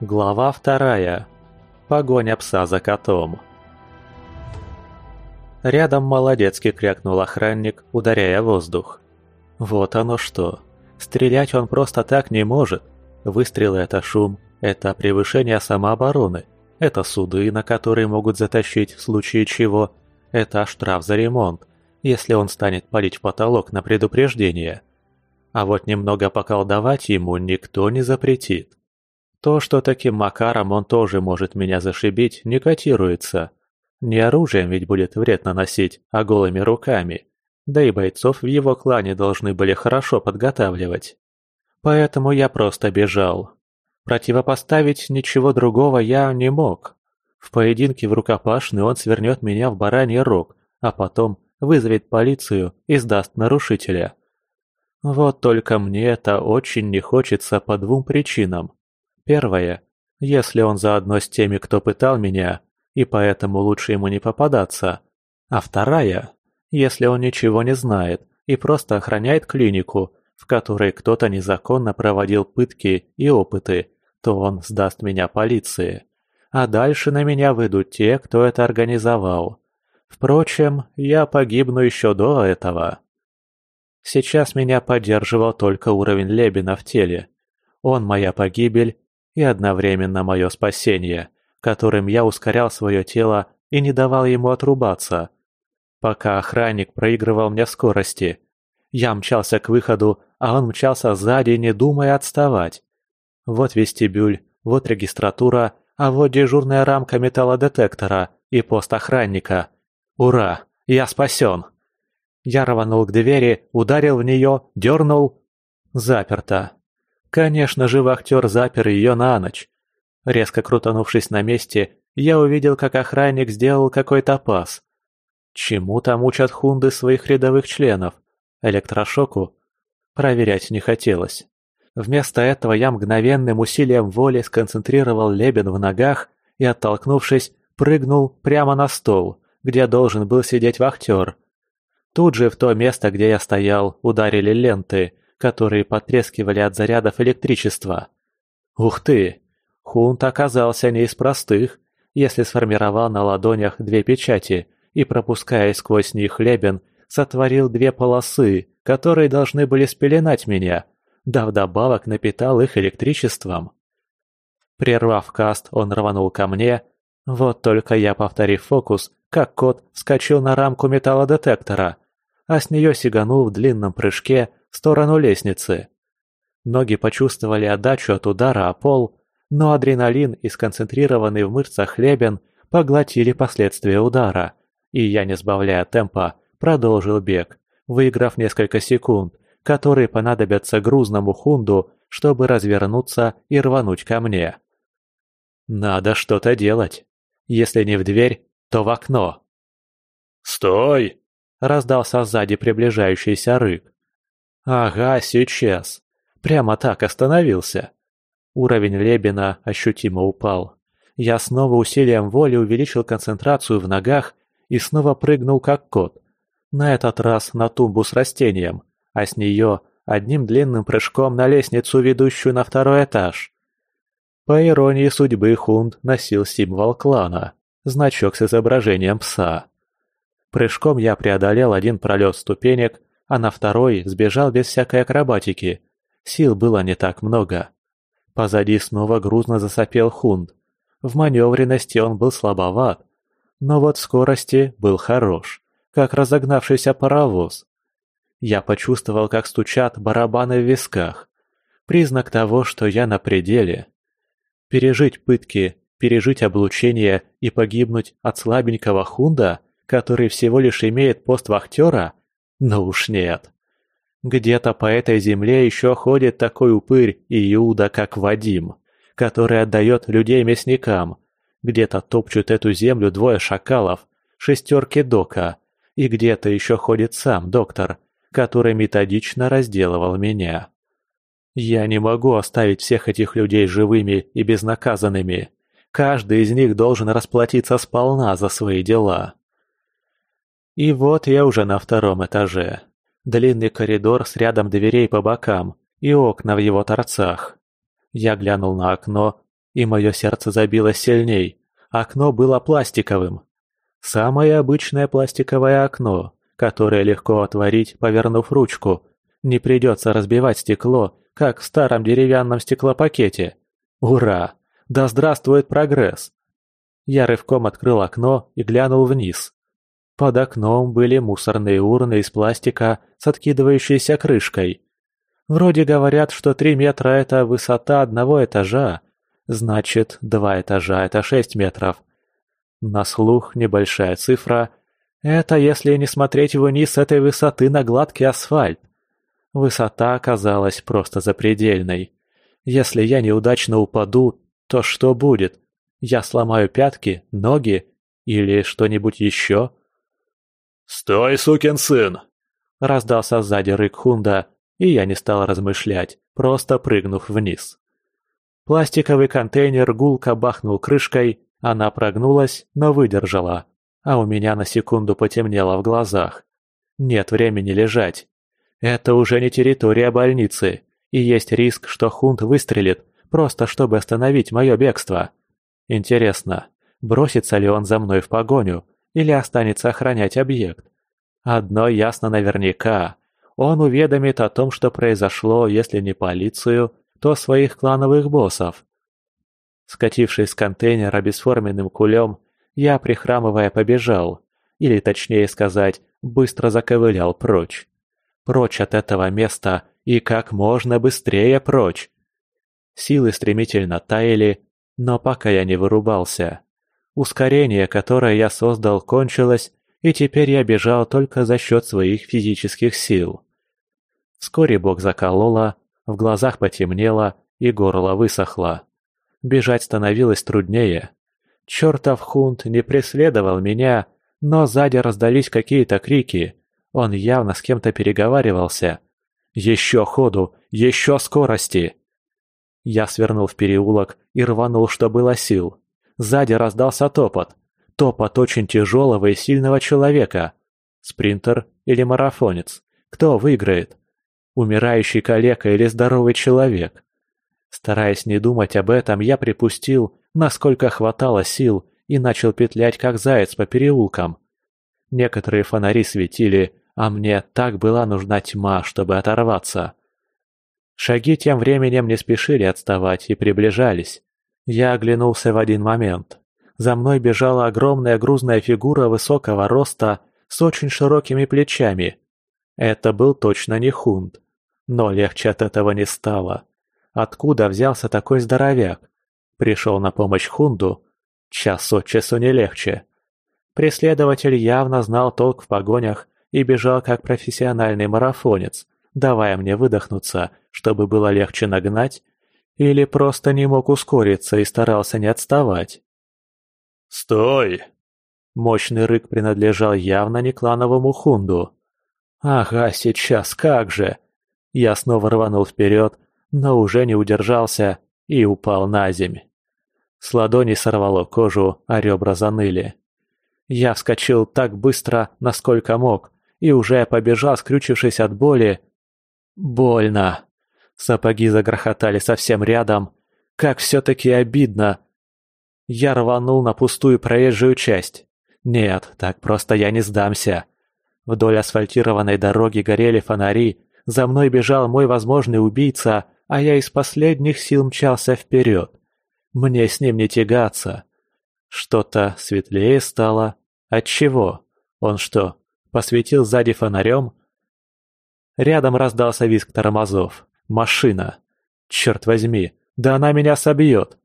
Глава вторая. Погоня пса за котом. Рядом молодецки крякнул охранник, ударяя воздух. Вот оно что. Стрелять он просто так не может. Выстрелы – это шум, это превышение самообороны, это суды, на которые могут затащить в случае чего, это штраф за ремонт, если он станет палить в потолок на предупреждение. А вот немного поколдовать ему никто не запретит. То, что таким макаром он тоже может меня зашибить, не котируется. Не оружием ведь будет вред наносить, а голыми руками. Да и бойцов в его клане должны были хорошо подготавливать. Поэтому я просто бежал. Противопоставить ничего другого я не мог. В поединке в рукопашный он свернет меня в бараний рог, а потом вызовет полицию и сдаст нарушителя. Вот только мне это очень не хочется по двум причинам. Первое. Если он заодно с теми, кто пытал меня, и поэтому лучше ему не попадаться. А вторая. Если он ничего не знает и просто охраняет клинику, в которой кто-то незаконно проводил пытки и опыты, то он сдаст меня полиции. А дальше на меня выйдут те, кто это организовал. Впрочем, я погибну еще до этого. Сейчас меня поддерживал только уровень Лебена в теле. Он моя погибель и одновременно мое спасение, которым я ускорял свое тело и не давал ему отрубаться. Пока охранник проигрывал мне скорости, я мчался к выходу, а он мчался сзади, не думая отставать. Вот вестибюль, вот регистратура, а вот дежурная рамка металлодетектора и пост охранника. Ура! Я спасен! Я рванул к двери, ударил в нее, дернул. Заперто. Конечно же, вахтер запер ее на ночь. Резко крутанувшись на месте, я увидел, как охранник сделал какой-то пас. Чему там учат хунды своих рядовых членов? Электрошоку? Проверять не хотелось. Вместо этого я мгновенным усилием воли сконцентрировал лебен в ногах и, оттолкнувшись, прыгнул прямо на стол, где должен был сидеть вахтер. Тут же в то место, где я стоял, ударили ленты, которые потрескивали от зарядов электричества. Ух ты! Хунт оказался не из простых, если сформировал на ладонях две печати и, пропуская сквозь них лебен, сотворил две полосы, которые должны были спеленать меня, да вдобавок напитал их электричеством. Прервав каст, он рванул ко мне. Вот только я, повторив фокус, как кот вскочил на рамку металлодетектора, а с нее сиганул в длинном прыжке в сторону лестницы. Ноги почувствовали отдачу от удара о пол, но адреналин и сконцентрированный в мышцах хлебен поглотили последствия удара, и я, не сбавляя темпа, продолжил бег, выиграв несколько секунд, которые понадобятся грузному хунду, чтобы развернуться и рвануть ко мне. Надо что-то делать. Если не в дверь, то в окно. «Стой!» – раздался сзади приближающийся рык. Ага, сейчас. Прямо так остановился. Уровень Лебена ощутимо упал. Я снова усилием воли увеличил концентрацию в ногах и снова прыгнул как кот. На этот раз на тумбу с растением, а с нее одним длинным прыжком на лестницу, ведущую на второй этаж. По иронии судьбы Хунд носил символ клана, значок с изображением пса. Прыжком я преодолел один пролет ступенек а на второй сбежал без всякой акробатики. Сил было не так много. Позади снова грузно засопел Хунд. В маневренности он был слабоват, но вот в скорости был хорош, как разогнавшийся паровоз. Я почувствовал, как стучат барабаны в висках. Признак того, что я на пределе. Пережить пытки, пережить облучение и погибнуть от слабенького хунда, который всего лишь имеет пост вахтера, ну уж нет. Где-то по этой земле еще ходит такой упырь Иуда, как Вадим, который отдает людей мясникам. Где-то топчут эту землю двое шакалов, шестерки Дока, и где-то еще ходит сам доктор, который методично разделывал меня. Я не могу оставить всех этих людей живыми и безнаказанными. Каждый из них должен расплатиться сполна за свои дела. И вот я уже на втором этаже. Длинный коридор с рядом дверей по бокам и окна в его торцах. Я глянул на окно и мое сердце забилось сильней. Окно было пластиковым. Самое обычное пластиковое окно, которое легко отворить, повернув ручку. Не придется разбивать стекло, как в старом деревянном стеклопакете. Ура! Да здравствует прогресс! Я рывком открыл окно и глянул вниз. Под окном были мусорные урны из пластика с откидывающейся крышкой. Вроде говорят, что три метра – это высота одного этажа. Значит, два этажа – это шесть метров. На слух небольшая цифра. Это если не смотреть вниз с этой высоты на гладкий асфальт. Высота оказалась просто запредельной. Если я неудачно упаду, то что будет? Я сломаю пятки, ноги или что-нибудь еще? «Стой, сукин сын!» Раздался сзади рык Хунда, и я не стал размышлять, просто прыгнув вниз. Пластиковый контейнер гулко бахнул крышкой, она прогнулась, но выдержала, а у меня на секунду потемнело в глазах. Нет времени лежать. Это уже не территория больницы, и есть риск, что Хунд выстрелит, просто чтобы остановить мое бегство. Интересно, бросится ли он за мной в погоню, или останется охранять объект. Одно ясно наверняка. Он уведомит о том, что произошло, если не полицию, то своих клановых боссов. Скатившись с контейнера бесформенным кулем, я, прихрамывая, побежал. Или, точнее сказать, быстро заковылял прочь. Прочь от этого места и как можно быстрее прочь. Силы стремительно таяли, но пока я не вырубался. Ускорение, которое я создал, кончилось, и теперь я бежал только за счет своих физических сил. Вскоре бок закололо, в глазах потемнело и горло высохло. Бежать становилось труднее. Чертов хунт не преследовал меня, но сзади раздались какие-то крики. Он явно с кем-то переговаривался. «Еще ходу! Еще скорости!» Я свернул в переулок и рванул, что было сил. Сзади раздался топот. Топот очень тяжелого и сильного человека. Спринтер или марафонец? Кто выиграет? Умирающий калека или здоровый человек? Стараясь не думать об этом, я припустил, насколько хватало сил, и начал петлять, как заяц по переулкам. Некоторые фонари светили, а мне так была нужна тьма, чтобы оторваться. Шаги тем временем не спешили отставать и приближались. Я оглянулся в один момент. За мной бежала огромная грузная фигура высокого роста с очень широкими плечами. Это был точно не хунт. Но легче от этого не стало. Откуда взялся такой здоровяк? Пришел на помощь хунду? Час от часу не легче. Преследователь явно знал толк в погонях и бежал как профессиональный марафонец, давая мне выдохнуться, чтобы было легче нагнать или просто не мог ускориться и старался не отставать? «Стой!» Мощный рык принадлежал явно не клановому хунду. «Ага, сейчас, как же!» Я снова рванул вперед, но уже не удержался и упал на земь. С ладони сорвало кожу, а ребра заныли. Я вскочил так быстро, насколько мог, и уже побежал, скрючившись от боли. Больно. Сапоги загрохотали совсем рядом. Как все-таки обидно. Я рванул на пустую проезжую часть. Нет, так просто я не сдамся. Вдоль асфальтированной дороги горели фонари, за мной бежал мой возможный убийца, а я из последних сил мчался вперед. Мне с ним не тягаться. Что-то светлее стало. Отчего? Он что, посветил сзади фонарем? Рядом раздался визг тормозов. Машина. Черт возьми, да она меня собьет.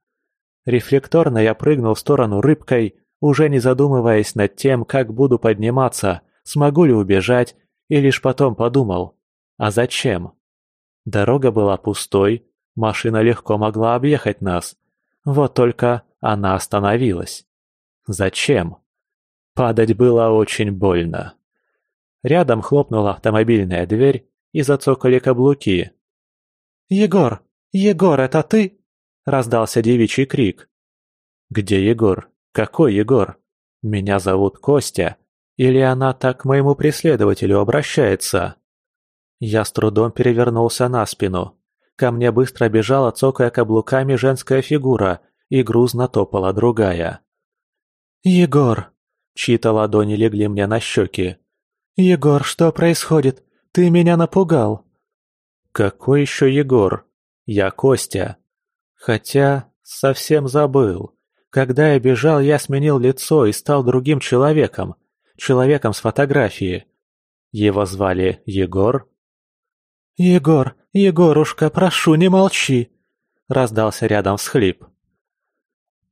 Рефлекторно я прыгнул в сторону рыбкой, уже не задумываясь над тем, как буду подниматься, смогу ли убежать, и лишь потом подумал, а зачем? Дорога была пустой, машина легко могла объехать нас. Вот только она остановилась. Зачем? Падать было очень больно. Рядом хлопнула автомобильная дверь и зацокали каблуки, «Егор! Егор, это ты?» – раздался девичий крик. «Где Егор? Какой Егор? Меня зовут Костя. Или она так к моему преследователю обращается?» Я с трудом перевернулся на спину. Ко мне быстро бежала, цокая каблуками, женская фигура и грузно топала другая. «Егор!» Чьи-то ладони легли мне на щеки. «Егор, что происходит? Ты меня напугал!» «Какой еще Егор? Я Костя. Хотя совсем забыл. Когда я бежал, я сменил лицо и стал другим человеком. Человеком с фотографии. Его звали Егор?» «Егор, Егорушка, прошу, не молчи!» Раздался рядом всхлип.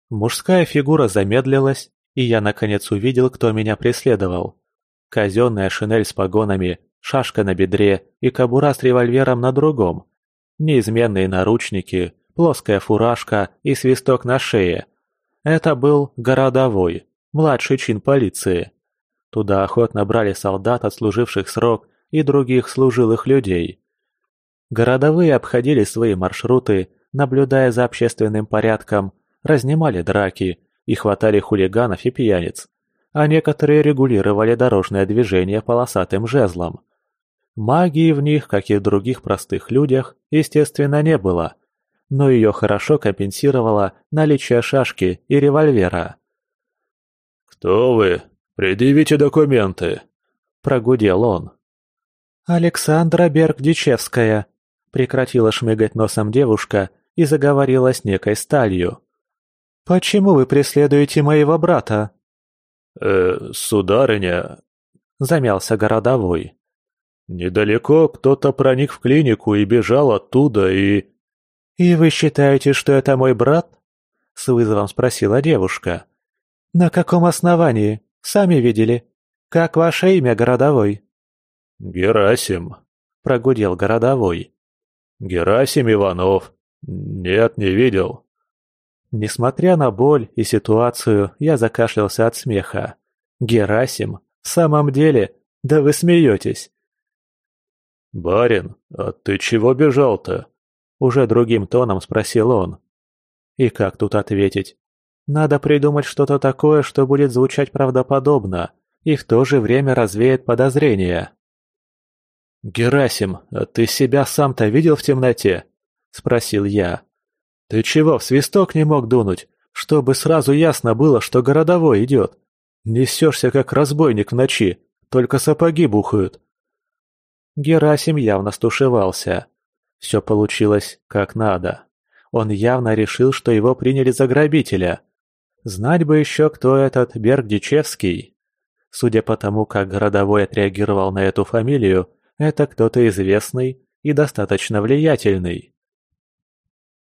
Мужская фигура замедлилась, и я наконец увидел, кто меня преследовал. Казенная шинель с погонами, шашка на бедре и кобура с револьвером на другом. Неизменные наручники, плоская фуражка и свисток на шее. Это был городовой, младший чин полиции. Туда охотно брали солдат, отслуживших срок, и других служилых людей. Городовые обходили свои маршруты, наблюдая за общественным порядком, разнимали драки и хватали хулиганов и пьяниц, а некоторые регулировали дорожное движение полосатым жезлом. Магии в них, как и в других простых людях, естественно, не было, но ее хорошо компенсировало наличие шашки и револьвера. «Кто вы? Предъявите документы!» – прогудел он. «Александра Берг-Дичевская», – прекратила шмыгать носом девушка и заговорила с некой сталью. «Почему вы преследуете моего брата?» «Э, сударыня...» — замялся городовой. «Недалеко кто-то проник в клинику и бежал оттуда, и...» «И вы считаете, что это мой брат?» — с вызовом спросила девушка. «На каком основании? Сами видели. Как ваше имя, городовой?» «Герасим», — прогудел городовой. «Герасим Иванов. Нет, не видел». Несмотря на боль и ситуацию, я закашлялся от смеха. «Герасим? В самом деле? Да вы смеетесь!» «Барин, а ты чего бежал-то?» Уже другим тоном спросил он. И как тут ответить? Надо придумать что-то такое, что будет звучать правдоподобно и в то же время развеет подозрения. «Герасим, а ты себя сам-то видел в темноте?» – спросил я. «Ты чего, в свисток не мог дунуть, чтобы сразу ясно было, что городовой идет? Несешься, как разбойник в ночи, только сапоги бухают». Герасим явно стушевался. Все получилось как надо. Он явно решил, что его приняли за грабителя. Знать бы еще, кто этот Бергдичевский. Судя по тому, как городовой отреагировал на эту фамилию, это кто-то известный и достаточно влиятельный.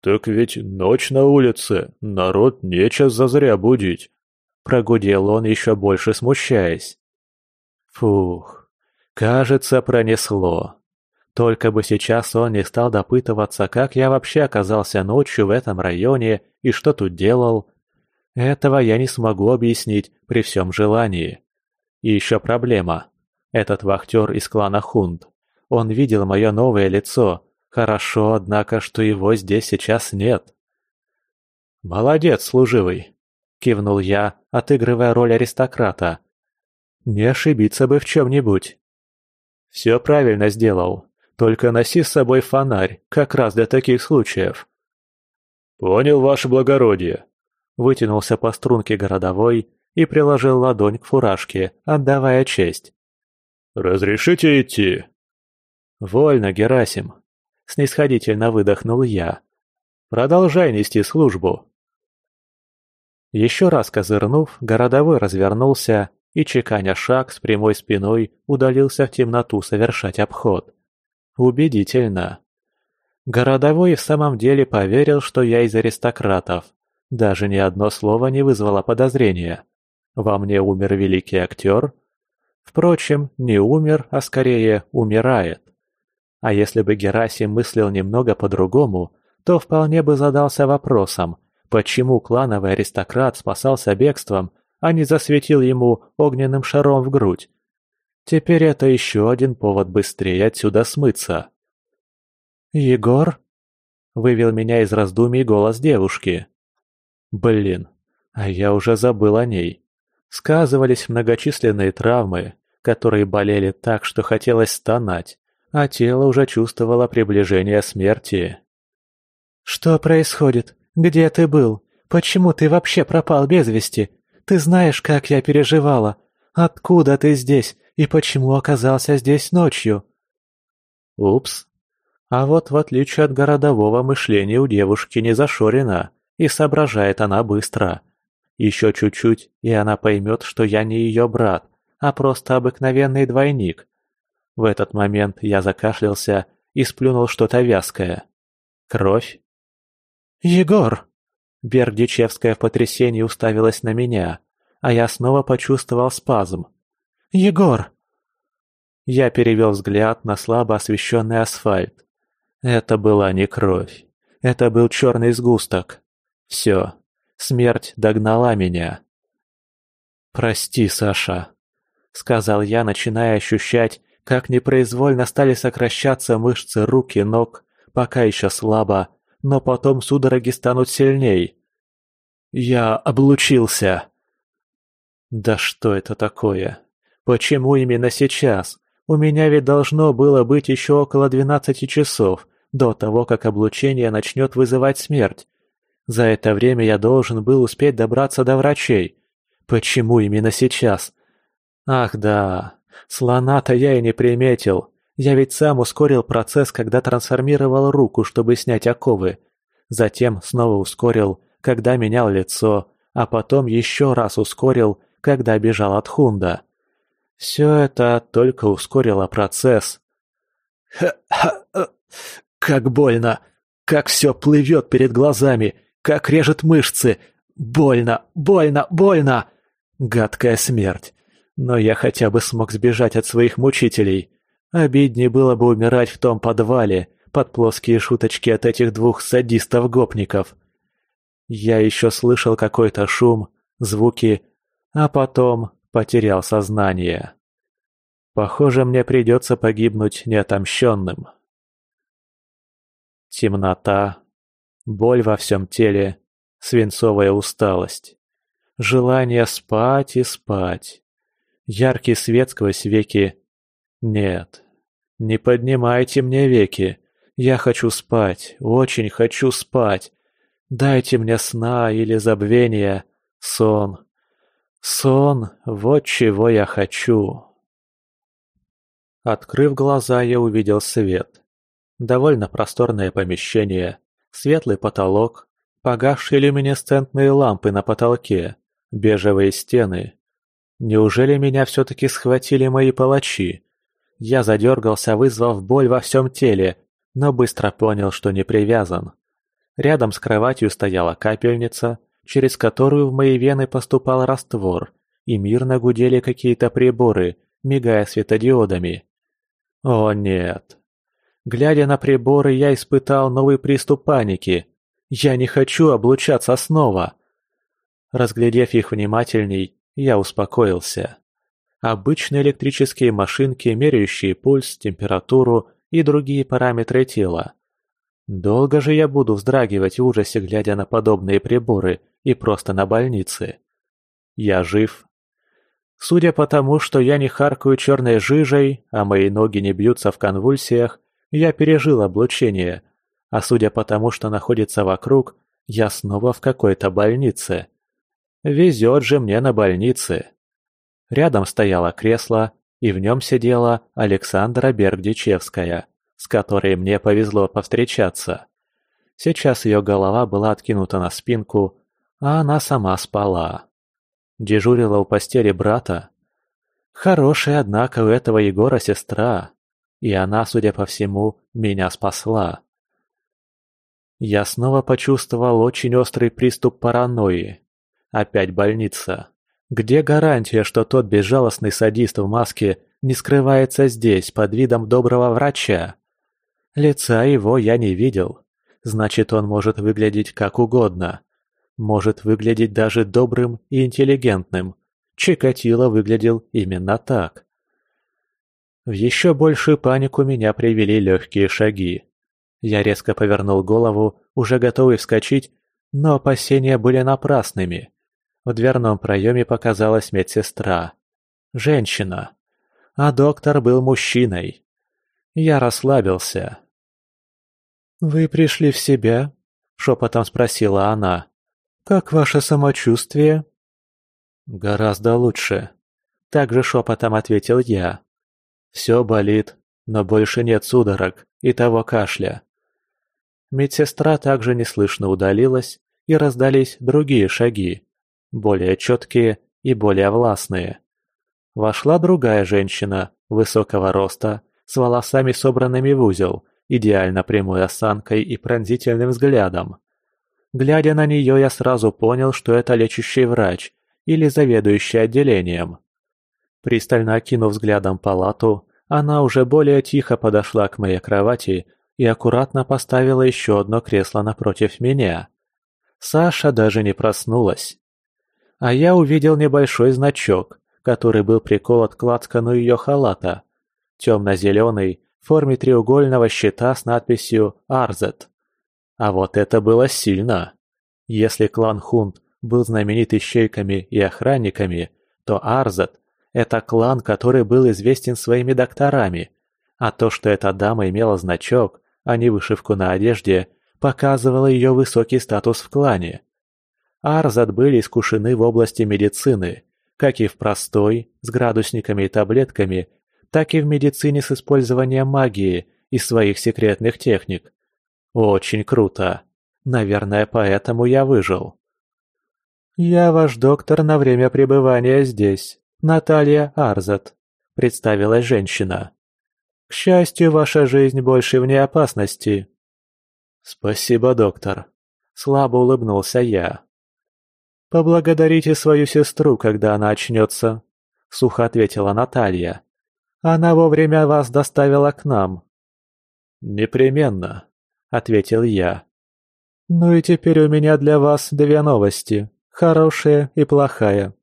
«Так ведь ночь на улице, народ нечего зазря будить», — прогудел он, еще больше смущаясь. Фух, кажется, пронесло. Только бы сейчас он не стал допытываться, как я вообще оказался ночью в этом районе и что тут делал. Этого я не смогу объяснить при всем желании. И еще проблема. Этот вахтер из клана Хунд. Он видел мое новое лицо, Хорошо, однако, что его здесь сейчас нет. «Молодец, служивый!» — кивнул я, отыгрывая роль аристократа. «Не ошибиться бы в чем-нибудь». «Все правильно сделал, только носи с собой фонарь, как раз для таких случаев». «Понял, ваше благородие», — вытянулся по струнке городовой и приложил ладонь к фуражке, отдавая честь. «Разрешите идти?» «Вольно, Герасим», снисходительно выдохнул я. «Продолжай нести службу». Еще раз козырнув, городовой развернулся и, чеканя шаг с прямой спиной, удалился в темноту совершать обход. Убедительно. Городовой в самом деле поверил, что я из аристократов. Даже ни одно слово не вызвало подозрения. Во мне умер великий актер? Впрочем, не умер, а скорее умирает. А если бы Герасим мыслил немного по-другому, то вполне бы задался вопросом, почему клановый аристократ спасался бегством, а не засветил ему огненным шаром в грудь. Теперь это еще один повод быстрее отсюда смыться. «Егор?» — вывел меня из раздумий голос девушки. «Блин, а я уже забыл о ней. Сказывались многочисленные травмы, которые болели так, что хотелось стонать а тело уже чувствовало приближение смерти. «Что происходит? Где ты был? Почему ты вообще пропал без вести? Ты знаешь, как я переживала. Откуда ты здесь и почему оказался здесь ночью?» Упс. А вот в отличие от городового мышления у девушки не зашорено, и соображает она быстро. Еще чуть-чуть, и она поймет, что я не ее брат, а просто обыкновенный двойник. В этот момент я закашлялся и сплюнул что-то вязкое. Кровь? «Егор!» Бердичевская в потрясении уставилась на меня, а я снова почувствовал спазм. «Егор!» Я перевел взгляд на слабо освещенный асфальт. Это была не кровь. Это был черный сгусток. Все. Смерть догнала меня. «Прости, Саша», — сказал я, начиная ощущать, как непроизвольно стали сокращаться мышцы рук и ног, пока еще слабо, но потом судороги станут сильней. Я облучился. Да что это такое? Почему именно сейчас? У меня ведь должно было быть еще около двенадцати часов, до того, как облучение начнет вызывать смерть. За это время я должен был успеть добраться до врачей. Почему именно сейчас? Ах да, Слона-то я и не приметил. Я ведь сам ускорил процесс, когда трансформировал руку, чтобы снять оковы. Затем снова ускорил, когда менял лицо, а потом еще раз ускорил, когда бежал от Хунда. Все это только ускорило процесс. Ха-ха! Как больно! Как все плывет перед глазами! Как режет мышцы! Больно! Больно! Больно! Гадкая смерть! Но я хотя бы смог сбежать от своих мучителей. Обиднее было бы умирать в том подвале, под плоские шуточки от этих двух садистов-гопников. Я еще слышал какой-то шум, звуки, а потом потерял сознание. Похоже, мне придется погибнуть неотомщенным. Темнота, боль во всем теле, свинцовая усталость, желание спать и спать. Яркий свет сквозь веки. Нет, не поднимайте мне веки. Я хочу спать, очень хочу спать. Дайте мне сна или забвения. Сон. Сон — вот чего я хочу. Открыв глаза, я увидел свет. Довольно просторное помещение, светлый потолок, погасшие люминесцентные лампы на потолке, бежевые стены, Неужели меня все-таки схватили мои палачи? Я задергался, вызвав боль во всем теле, но быстро понял, что не привязан. Рядом с кроватью стояла капельница, через которую в мои вены поступал раствор, и мирно гудели какие-то приборы, мигая светодиодами. О нет. Глядя на приборы, я испытал новый приступ паники. Я не хочу облучаться снова. Разглядев их внимательней, я успокоился. Обычные электрические машинки, меряющие пульс, температуру и другие параметры тела. Долго же я буду вздрагивать в ужасе, глядя на подобные приборы и просто на больнице. Я жив. Судя по тому, что я не харкаю черной жижей, а мои ноги не бьются в конвульсиях, я пережил облучение. А судя по тому, что находится вокруг, я снова в какой-то больнице. Везет же мне на больнице. Рядом стояло кресло, и в нем сидела Александра Бергдичевская, с которой мне повезло повстречаться. Сейчас ее голова была откинута на спинку, а она сама спала. Дежурила у постели брата. Хорошая, однако, у этого Егора сестра, и она, судя по всему, меня спасла. Я снова почувствовал очень острый приступ паранойи. Опять больница. Где гарантия, что тот безжалостный садист в маске не скрывается здесь под видом доброго врача? Лица его я не видел. Значит, он может выглядеть как угодно. Может выглядеть даже добрым и интеллигентным. Чикатило выглядел именно так. В еще большую панику меня привели легкие шаги. Я резко повернул голову, уже готовый вскочить, но опасения были напрасными. В дверном проеме показалась медсестра. Женщина. А доктор был мужчиной. Я расслабился. «Вы пришли в себя?» – шепотом спросила она. «Как ваше самочувствие?» «Гораздо лучше», — также шепотом ответил я. «Все болит, но больше нет судорог и того кашля». Медсестра также неслышно удалилась, и раздались другие шаги, более четкие и более властные. Вошла другая женщина, высокого роста, с волосами собранными в узел, идеально прямой осанкой и пронзительным взглядом. Глядя на нее, я сразу понял, что это лечащий врач или заведующий отделением. Пристально окинув взглядом палату, она уже более тихо подошла к моей кровати и аккуратно поставила еще одно кресло напротив меня. Саша даже не проснулась. А я увидел небольшой значок, который был приколот к лацкану ее халата. Темно-зеленый, в форме треугольного щита с надписью «Арзет». А вот это было сильно. Если клан Хунт был знаменит ищейками и охранниками, то Арзет – это клан, который был известен своими докторами. А то, что эта дама имела значок, а не вышивку на одежде, показывало ее высокий статус в клане. Арзат были искушены в области медицины, как и в простой, с градусниками и таблетками, так и в медицине с использованием магии и своих секретных техник. Очень круто. Наверное, поэтому я выжил. «Я ваш доктор на время пребывания здесь, Наталья Арзат», — представилась женщина. «К счастью, ваша жизнь больше вне опасности». «Спасибо, доктор», — слабо улыбнулся я. «Поблагодарите свою сестру, когда она очнется», — сухо ответила Наталья. «Она вовремя вас доставила к нам». «Непременно», — ответил я. «Ну и теперь у меня для вас две новости, хорошая и плохая.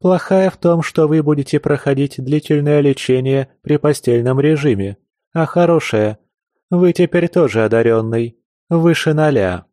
Плохая в том, что вы будете проходить длительное лечение при постельном режиме, а хорошая — вы теперь тоже одаренный, выше ноля».